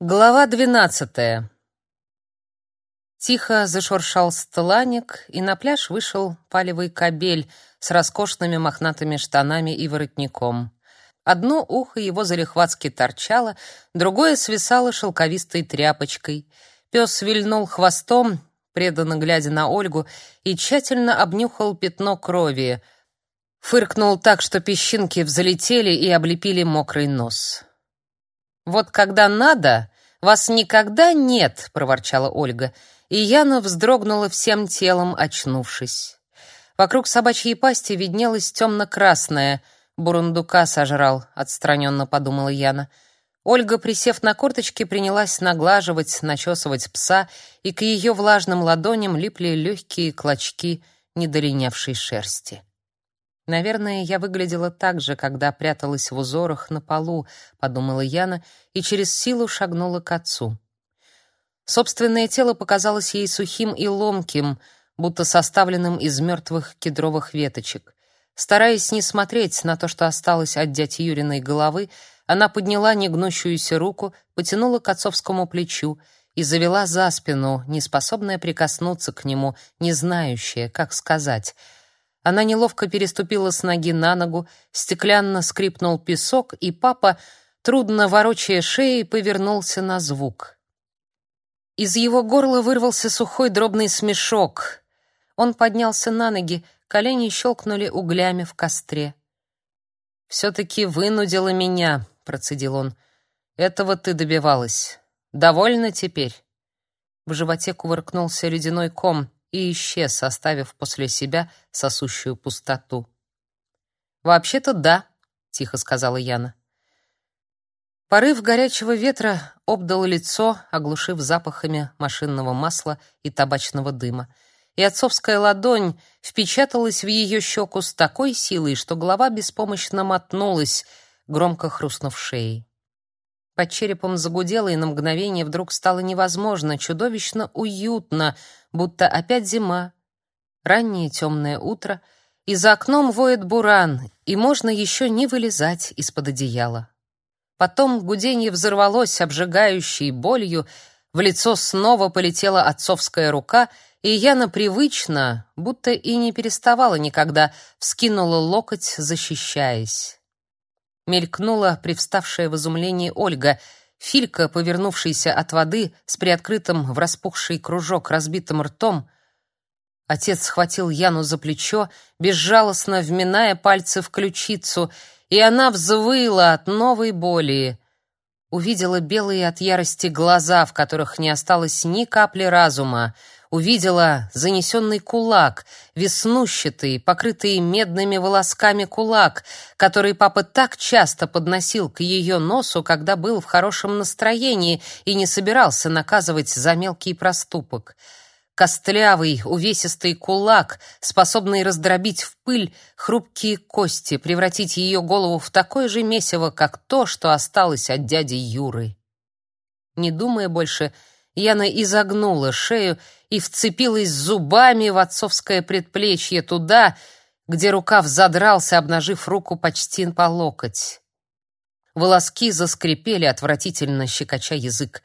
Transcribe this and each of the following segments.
Глава двенадцатая. Тихо зашуршал стланник, и на пляж вышел палевый кобель с роскошными мохнатыми штанами и воротником. Одно ухо его залихватски торчало, другое свисало шелковистой тряпочкой. Пес вильнул хвостом, преданно глядя на Ольгу, и тщательно обнюхал пятно крови. Фыркнул так, что песчинки взлетели и облепили мокрый нос. «Вот когда надо, вас никогда нет», — проворчала Ольга, и Яна вздрогнула всем телом, очнувшись. Вокруг собачьей пасти виднелось темно-красное. «Бурундука сожрал», — отстраненно подумала Яна. Ольга, присев на корточки, принялась наглаживать, начесывать пса, и к ее влажным ладоням липли легкие клочки недолинявшей шерсти. Наверное, я выглядела так же, когда пряталась в узорах на полу, подумала Яна и через силу шагнула к отцу. Собственное тело показалось ей сухим и ломким, будто составленным из мертвых кедровых веточек. Стараясь не смотреть на то, что осталось от дяди Юриной головы, она подняла негнущуюся руку, потянула к отцовскому плечу и завела за спину, неспособная прикоснуться к нему, не знающая, как сказать — она неловко переступила с ноги на ногу, стеклянно скрипнул песок, и папа, трудно ворочая шеей, повернулся на звук. Из его горла вырвался сухой дробный смешок. Он поднялся на ноги, колени щелкнули углями в костре. «Все-таки вынудила меня», — процедил он. «Этого ты добивалась. Довольна теперь?» В животе кувыркнулся ледяной ком и исчез, оставив после себя сосущую пустоту. «Вообще-то да», — тихо сказала Яна. Порыв горячего ветра обдал лицо, оглушив запахами машинного масла и табачного дыма, и отцовская ладонь впечаталась в ее щеку с такой силой, что голова беспомощно мотнулась, громко хрустнув шеей. Под черепом загудело, и на мгновение вдруг стало невозможно, чудовищно уютно, будто опять зима. Раннее темное утро, и за окном воет буран, и можно еще не вылезать из-под одеяла. Потом гуденье взорвалось обжигающей болью, в лицо снова полетела отцовская рука, и Яна привычно, будто и не переставала никогда, вскинула локоть, защищаясь мелькнула привставшая в изумлении Ольга. Филька, повернувшаяся от воды с приоткрытым в распухший кружок разбитым ртом, Отец схватил Яну за плечо, безжалостно вминая пальцы в ключицу, и она взвыла от новой боли. Увидела белые от ярости глаза, в которых не осталось ни капли разума увидела занесенный кулак, веснущатый, покрытый медными волосками кулак, который папа так часто подносил к ее носу, когда был в хорошем настроении и не собирался наказывать за мелкий проступок. Костлявый, увесистый кулак, способный раздробить в пыль хрупкие кости, превратить ее голову в такое же месиво, как то, что осталось от дяди Юры. Не думая больше, Яна изогнула шею и вцепилась зубами в отцовское предплечье туда, где рукав задрался, обнажив руку почти по локоть. Волоски заскрипели отвратительно, щекоча язык.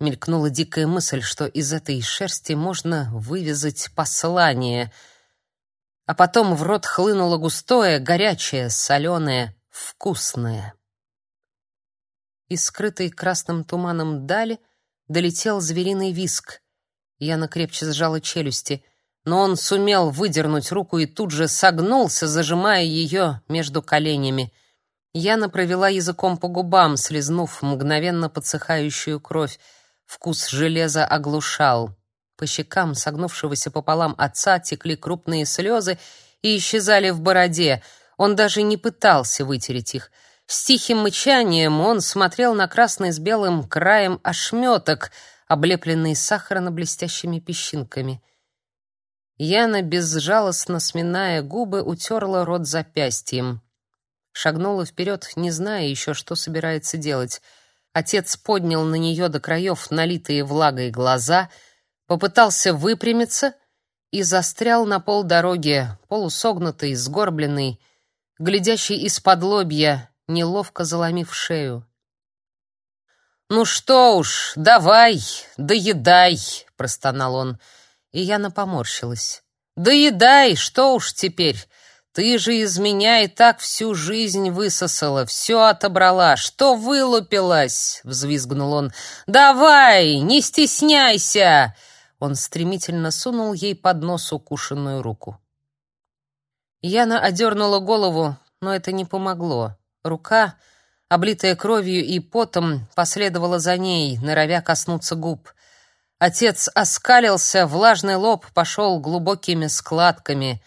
Мелькнула дикая мысль, что из этой шерсти можно вывязать послание. А потом в рот хлынуло густое, горячее, соленое, вкусное. Из скрытой красным туманом дали — долетел звериный виск. Яна крепче сжала челюсти, но он сумел выдернуть руку и тут же согнулся, зажимая ее между коленями. Яна провела языком по губам, слезнув мгновенно подсыхающую кровь. Вкус железа оглушал. По щекам согнувшегося пополам отца текли крупные слезы и исчезали в бороде. Он даже не пытался вытереть их — с тихим мычанием он смотрел на красный с белым краем ошметок, облепленный сахарно-блестящими песчинками. Яна, безжалостно сминая губы, утерла рот запястьем. Шагнула вперед, не зная еще, что собирается делать. Отец поднял на нее до краев налитые влагой глаза, попытался выпрямиться и застрял на полдороги, полусогнутый, сгорбленный, глядящий из-под лобья, неловко заломив шею. «Ну что уж, давай, доедай», — простонал он. И Яна поморщилась. «Доедай, что уж теперь. Ты же из меня и так всю жизнь высосала, все отобрала. Что вылупилась?» — взвизгнул он. «Давай, не стесняйся!» Он стремительно сунул ей под нос укушенную руку. Яна одернула голову, но это не помогло. Рука, облитая кровью и потом, последовала за ней, норовя коснуться губ. Отец оскалился, влажный лоб пошел глубокими складками.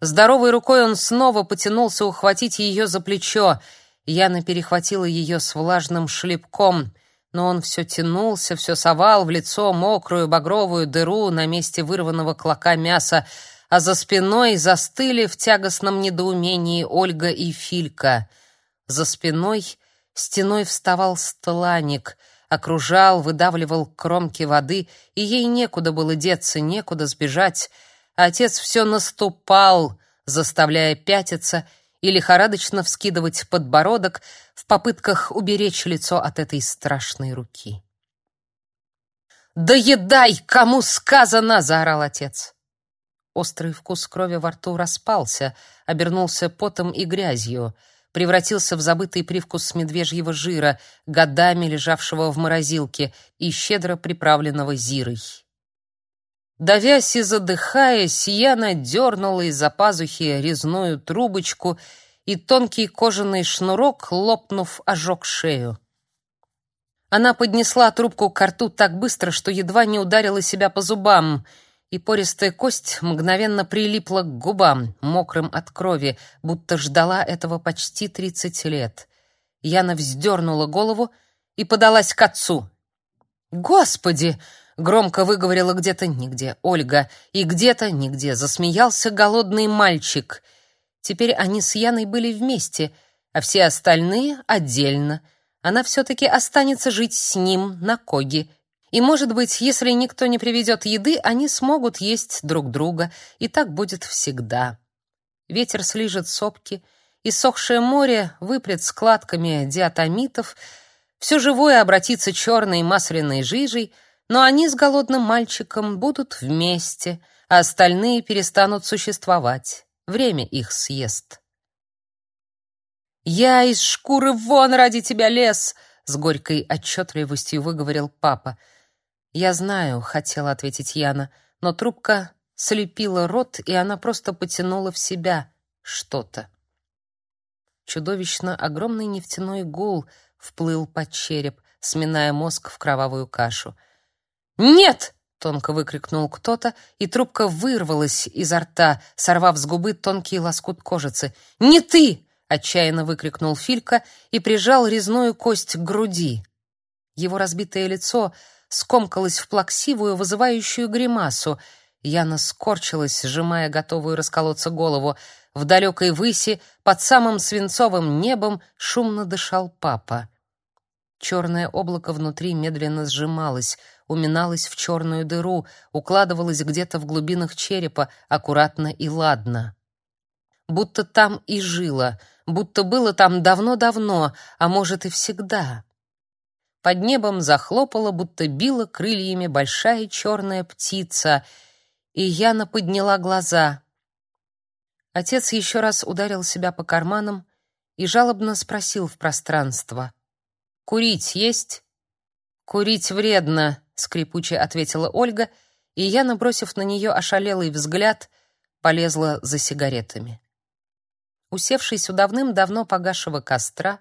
Здоровой рукой он снова потянулся ухватить ее за плечо. Яна перехватила ее с влажным шлепком, но он все тянулся, все совал в лицо мокрую багровую дыру на месте вырванного клока мяса, а за спиной застыли в тягостном недоумении Ольга и Филька. За спиной стеной вставал стланик, окружал, выдавливал кромки воды, и ей некуда было деться, некуда сбежать. Отец все наступал, заставляя пятиться и лихорадочно вскидывать подбородок в попытках уберечь лицо от этой страшной руки. «Доедай, кому сказано!» — заорал отец. Острый вкус крови во рту распался, обернулся потом и грязью, превратился в забытый привкус медвежьего жира, годами лежавшего в морозилке и щедро приправленного зирой. Давясь и задыхаясь, Яна дернула из-за пазухи резную трубочку, и тонкий кожаный шнурок, лопнув, ожег шею. Она поднесла трубку к рту так быстро, что едва не ударила себя по зубам — и пористая кость мгновенно прилипла к губам, мокрым от крови, будто ждала этого почти тридцать лет. Яна вздернула голову и подалась к отцу. «Господи!» — громко выговорила где-то нигде Ольга, и где-то нигде засмеялся голодный мальчик. Теперь они с Яной были вместе, а все остальные — отдельно. Она все-таки останется жить с ним на Коге, и, может быть, если никто не приведет еды, они смогут есть друг друга, и так будет всегда. Ветер слижет сопки, и сохшее море выпрет складками диатомитов, все живое обратится черной масляной жижей, но они с голодным мальчиком будут вместе, а остальные перестанут существовать. Время их съест. «Я из шкуры вон ради тебя лез!» — с горькой отчетливостью выговорил папа — «Я знаю», — хотела ответить Яна, но трубка слепила рот, и она просто потянула в себя что-то. Чудовищно огромный нефтяной гул вплыл под череп, сминая мозг в кровавую кашу. «Нет!» — тонко выкрикнул кто-то, и трубка вырвалась изо рта, сорвав с губы тонкий лоскут кожицы. «Не ты!» — отчаянно выкрикнул Филька и прижал резную кость к груди. Его разбитое лицо скомкалась в плаксивую, вызывающую гримасу. Яна скорчилась, сжимая готовую расколоться голову. В далекой выси, под самым свинцовым небом, шумно дышал папа. Черное облако внутри медленно сжималось, уминалось в черную дыру, укладывалось где-то в глубинах черепа, аккуратно и ладно. Будто там и жило, будто было там давно-давно, а может и всегда. Под небом захлопала, будто била крыльями большая черная птица, и Яна подняла глаза. Отец еще раз ударил себя по карманам и жалобно спросил в пространство: "Курить есть?" "Курить вредно", скрипуче ответила Ольга, и я, набросив на нее ошалелый взгляд, полезла за сигаретами. Усевшись у давным-давно погасшего костра,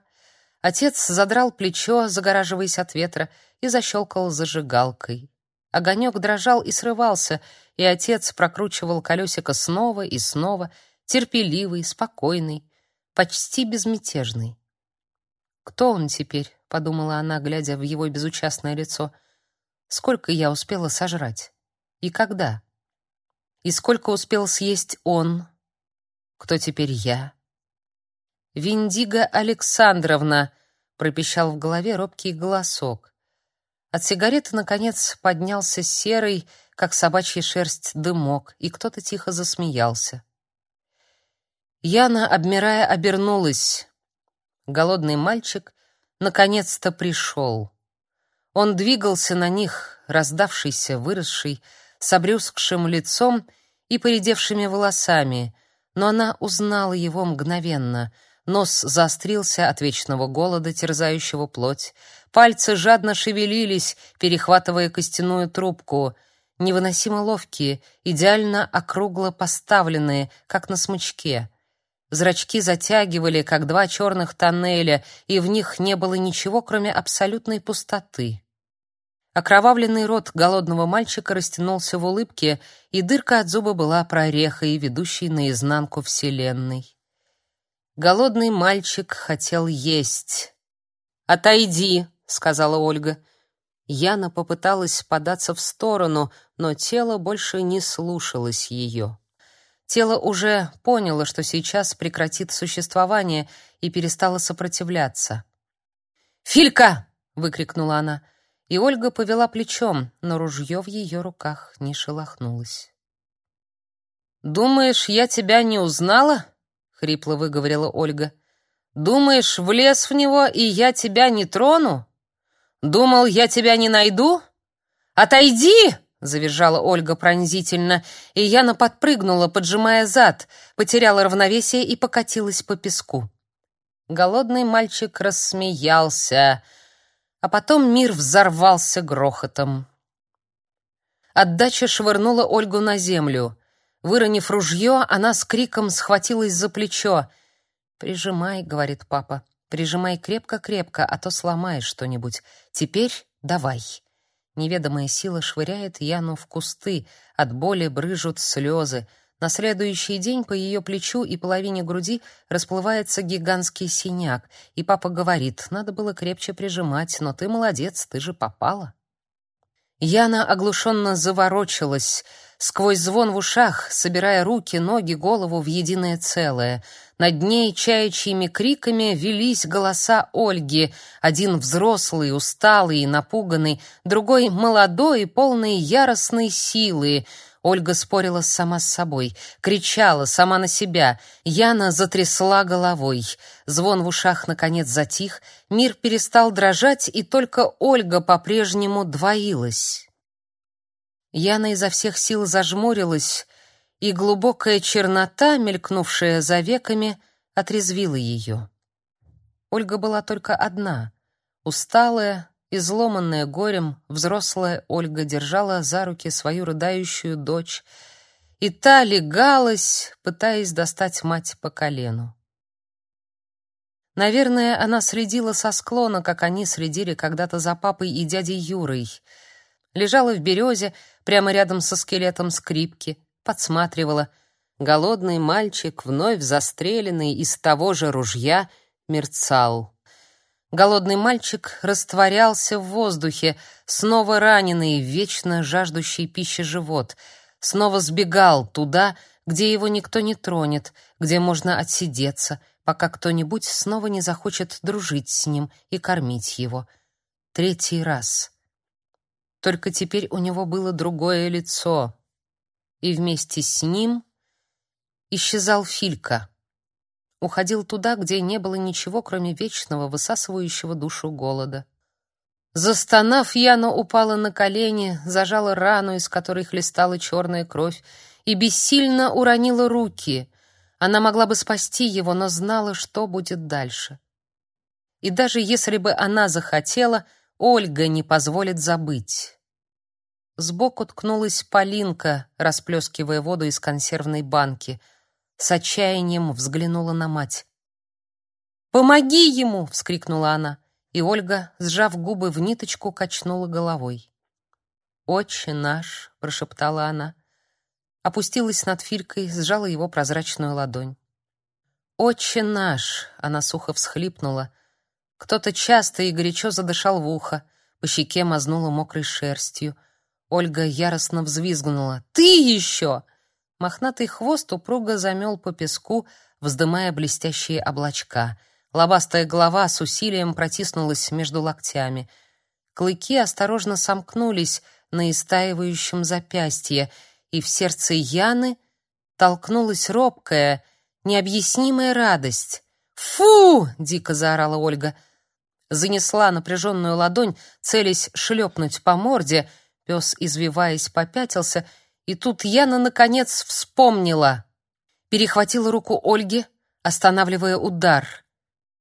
Отец задрал плечо, загораживаясь от ветра, и защелкал зажигалкой. Огонек дрожал и срывался, и отец прокручивал колесико снова и снова, терпеливый, спокойный, почти безмятежный. «Кто он теперь?» — подумала она, глядя в его безучастное лицо. «Сколько я успела сожрать? И когда? И сколько успел съесть он? Кто теперь я?» Виндига Александровна, пропищал в голове робкий голосок. От сигареты наконец поднялся серый, как собачья шерсть, дымок, и кто-то тихо засмеялся. Яна, обмирая, обернулась. Голодный мальчик наконец-то пришел. Он двигался на них, раздавшийся, выросший, с обрюзгшим лицом и поредевшими волосами, но она узнала его мгновенно. Нос заострился от вечного голода, терзающего плоть. Пальцы жадно шевелились, перехватывая костяную трубку. Невыносимо ловкие, идеально округло поставленные, как на смычке. Зрачки затягивали, как два черных тоннеля, и в них не было ничего, кроме абсолютной пустоты. Окровавленный рот голодного мальчика растянулся в улыбке, и дырка от зуба была прорехой, ведущей наизнанку вселенной. Голодный мальчик хотел есть. «Отойди!» — сказала Ольга. Яна попыталась податься в сторону, но тело больше не слушалось ее. Тело уже поняло, что сейчас прекратит существование, и перестало сопротивляться. «Филька!» — выкрикнула она, и Ольга повела плечом, но ружье в ее руках не шелохнулось. «Думаешь, я тебя не узнала?» — хрипло выговорила Ольга. «Думаешь, влез в него, и я тебя не трону? Думал, я тебя не найду? Отойди!» завизжала Ольга пронзительно, и Яна подпрыгнула, поджимая зад, потеряла равновесие и покатилась по песку. Голодный мальчик рассмеялся, а потом мир взорвался грохотом. Отдача швырнула Ольгу на землю. Выронив ружье, она с криком схватилась за плечо. «Прижимай», — говорит папа, — «прижимай крепко-крепко, а то сломаешь что-нибудь. Теперь давай». Неведомая сила швыряет Яну в кусты, от боли брыжут слезы. На следующий день по ее плечу и половине груди расплывается гигантский синяк, и папа говорит: "Надо было крепче прижимать, но ты молодец, ты же попала". Яна оглушенно заворочилась, сквозь звон в ушах, собирая руки, ноги, голову в единое целое. Над ней чаячьими криками велись голоса Ольги, один взрослый, усталый и напуганный, другой молодой и полный яростной силы. Ольга спорила сама с собой, кричала сама на себя. Яна затрясла головой. Звон в ушах наконец затих, мир перестал дрожать, и только Ольга по-прежнему двоилась. Яна изо всех сил зажмурилась, и глубокая чернота, мелькнувшая за веками, отрезвила ее. Ольга была только одна, усталая, изломанная горем, взрослая Ольга держала за руки свою рыдающую дочь, и та легалась, пытаясь достать мать по колену. Наверное, она следила со склона, как они следили когда-то за папой и дядей Юрой. Лежала в березе, прямо рядом со скелетом скрипки, подсматривала. Голодный мальчик, вновь застреленный из того же ружья, мерцал. Голодный мальчик растворялся в воздухе, снова раненый, вечно жаждущий пищи живот, снова сбегал туда, где его никто не тронет, где можно отсидеться, пока кто-нибудь снова не захочет дружить с ним и кормить его. Третий раз. Только теперь у него было другое лицо, и вместе с ним исчезал Филька. Уходил туда, где не было ничего, кроме вечного, высасывающего душу голода. Застонав, Яна упала на колени, зажала рану, из которой хлестала черная кровь, и бессильно уронила руки. Она могла бы спасти его, но знала, что будет дальше. И даже если бы она захотела, Ольга не позволит забыть. Сбоку ткнулась Полинка, расплескивая воду из консервной банки. С отчаянием взглянула на мать. «Помоги ему!» — вскрикнула она, и Ольга, сжав губы в ниточку, качнула головой. «Отче наш!» — прошептала она. Опустилась над Филькой, сжала его прозрачную ладонь. «Отче наш!» — она сухо всхлипнула. Кто-то часто и горячо задышал в ухо, по щеке мазнула мокрой шерстью — Ольга яростно взвизгнула. «Ты еще!» Мохнатый хвост упруго замел по песку, вздымая блестящие облачка. Лобастая голова с усилием протиснулась между локтями. Клыки осторожно сомкнулись на истаивающем запястье, и в сердце Яны толкнулась робкая, необъяснимая радость. «Фу!» — дико заорала Ольга. Занесла напряженную ладонь, целясь шлепнуть по морде. Пес, извиваясь, попятился, и тут Яна наконец вспомнила. Перехватила руку Ольги, останавливая удар.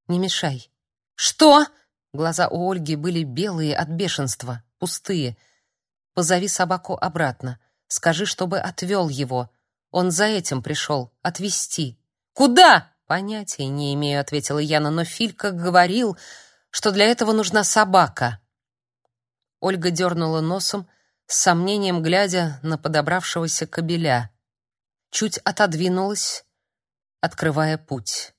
«Не мешай». «Что?» Глаза у Ольги были белые от бешенства, пустые. «Позови собаку обратно. Скажи, чтобы отвел его. Он за этим пришел. Отвезти». «Куда?» «Понятия не имею», — ответила Яна, «но Филька говорил, что для этого нужна собака». Ольга дернула носом, с сомнением глядя на подобравшегося кобеля. Чуть отодвинулась, открывая путь.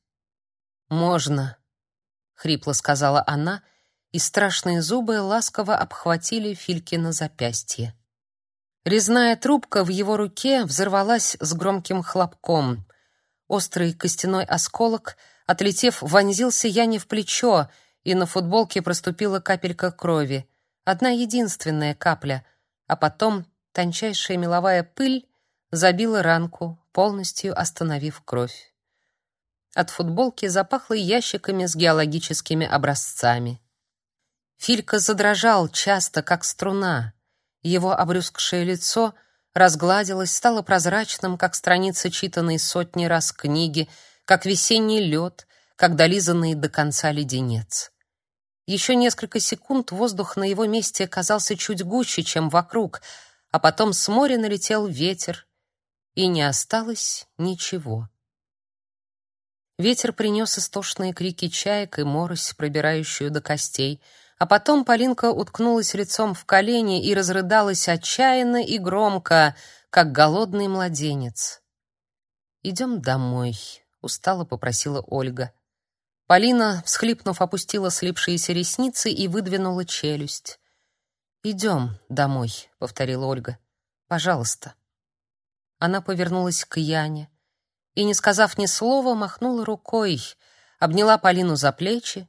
«Можно», — хрипло сказала она, и страшные зубы ласково обхватили Филькина запястье. Резная трубка в его руке взорвалась с громким хлопком. Острый костяной осколок, отлетев, вонзился Яне в плечо, и на футболке проступила капелька крови. Одна единственная капля, а потом тончайшая меловая пыль забила ранку, полностью остановив кровь. От футболки запахло ящиками с геологическими образцами. Филька задрожал часто, как струна. Его обрюзгшее лицо — разгладилась, стала прозрачным, как страница читанной сотни раз книги, как весенний лед, как долизанный до конца леденец. Еще несколько секунд воздух на его месте казался чуть гуще, чем вокруг, а потом с моря налетел ветер, и не осталось ничего. Ветер принес истошные крики чаек и морось, пробирающую до костей — а потом Полинка уткнулась лицом в колени и разрыдалась отчаянно и громко, как голодный младенец. «Идем домой», — устало попросила Ольга. Полина, всхлипнув, опустила слипшиеся ресницы и выдвинула челюсть. «Идем домой», — повторила Ольга. «Пожалуйста». Она повернулась к Яне и, не сказав ни слова, махнула рукой, обняла Полину за плечи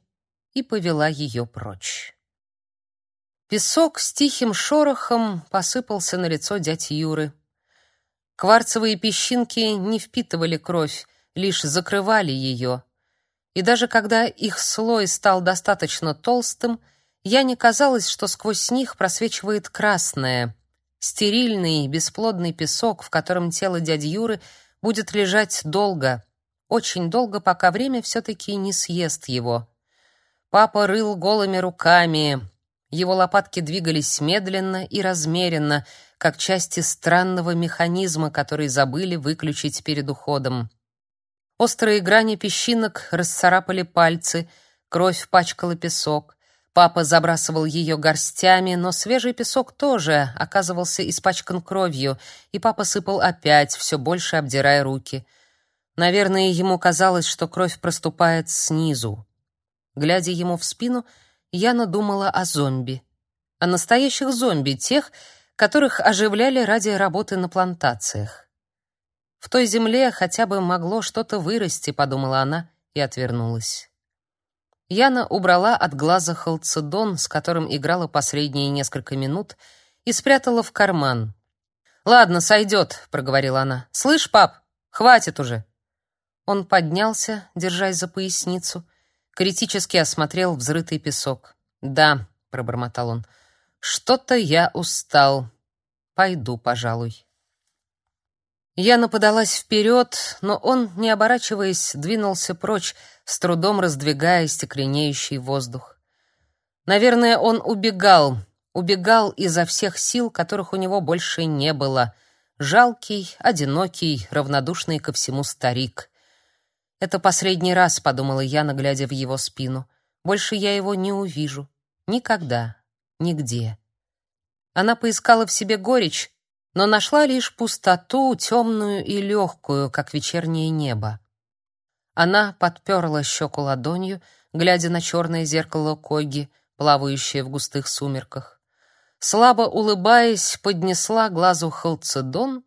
и повела ее прочь. Песок с тихим шорохом посыпался на лицо дяди Юры. Кварцевые песчинки не впитывали кровь, лишь закрывали ее. И даже когда их слой стал достаточно толстым, я не казалось, что сквозь них просвечивает красное, стерильный, бесплодный песок, в котором тело дяди Юры будет лежать долго, очень долго, пока время все-таки не съест его. Папа рыл голыми руками. Его лопатки двигались медленно и размеренно, как части странного механизма, который забыли выключить перед уходом. Острые грани песчинок расцарапали пальцы, кровь пачкала песок. Папа забрасывал ее горстями, но свежий песок тоже оказывался испачкан кровью, и папа сыпал опять, все больше обдирая руки. Наверное, ему казалось, что кровь проступает снизу. Глядя ему в спину, Яна думала о зомби. О настоящих зомби, тех, которых оживляли ради работы на плантациях. В той земле хотя бы могло что-то вырасти, подумала она и отвернулась. Яна убрала от глаза халцедон, с которым играла последние несколько минут, и спрятала в карман. «Ладно, сойдет», — проговорила она. «Слышь, пап, хватит уже». Он поднялся, держась за поясницу, критически осмотрел взрытый песок. "Да", пробормотал он. "Что-то я устал. Пойду, пожалуй". Яна подалась вперед, но он, не оборачиваясь, двинулся прочь, с трудом раздвигая стекленеющий воздух. Наверное, он убегал, убегал изо всех сил, которых у него больше не было. Жалкий, одинокий, равнодушный ко всему старик. Это последний раз, подумала я, глядя в его спину. Больше я его не увижу. Никогда. Нигде. Она поискала в себе горечь, но нашла лишь пустоту, темную и легкую, как вечернее небо. Она подперла щеку ладонью, глядя на черное зеркало Коги, плавающее в густых сумерках. Слабо улыбаясь, поднесла глазу халцедон,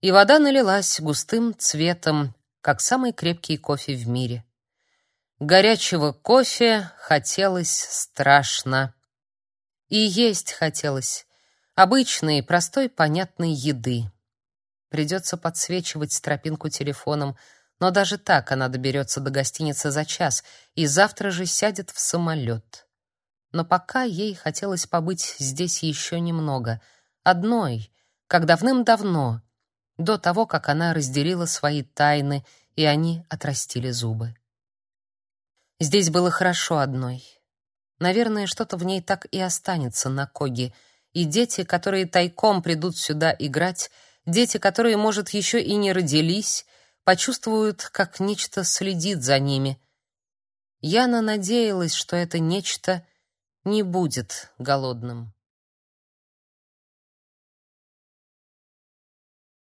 и вода налилась густым цветом, как самый крепкий кофе в мире. Горячего кофе хотелось страшно. И есть хотелось обычной, простой, понятной еды. Придется подсвечивать тропинку телефоном, но даже так она доберется до гостиницы за час и завтра же сядет в самолет. но пока ей хотелось побыть здесь еще немного, одной, как давным-давно, до того, как она разделила свои тайны, и они отрастили зубы. Здесь было хорошо одной. Наверное, что-то в ней так и останется на Коги, и дети, которые тайком придут сюда играть, дети, которые, может, еще и не родились, почувствуют, как нечто следит за ними. Яна надеялась, что это нечто не будет голодным.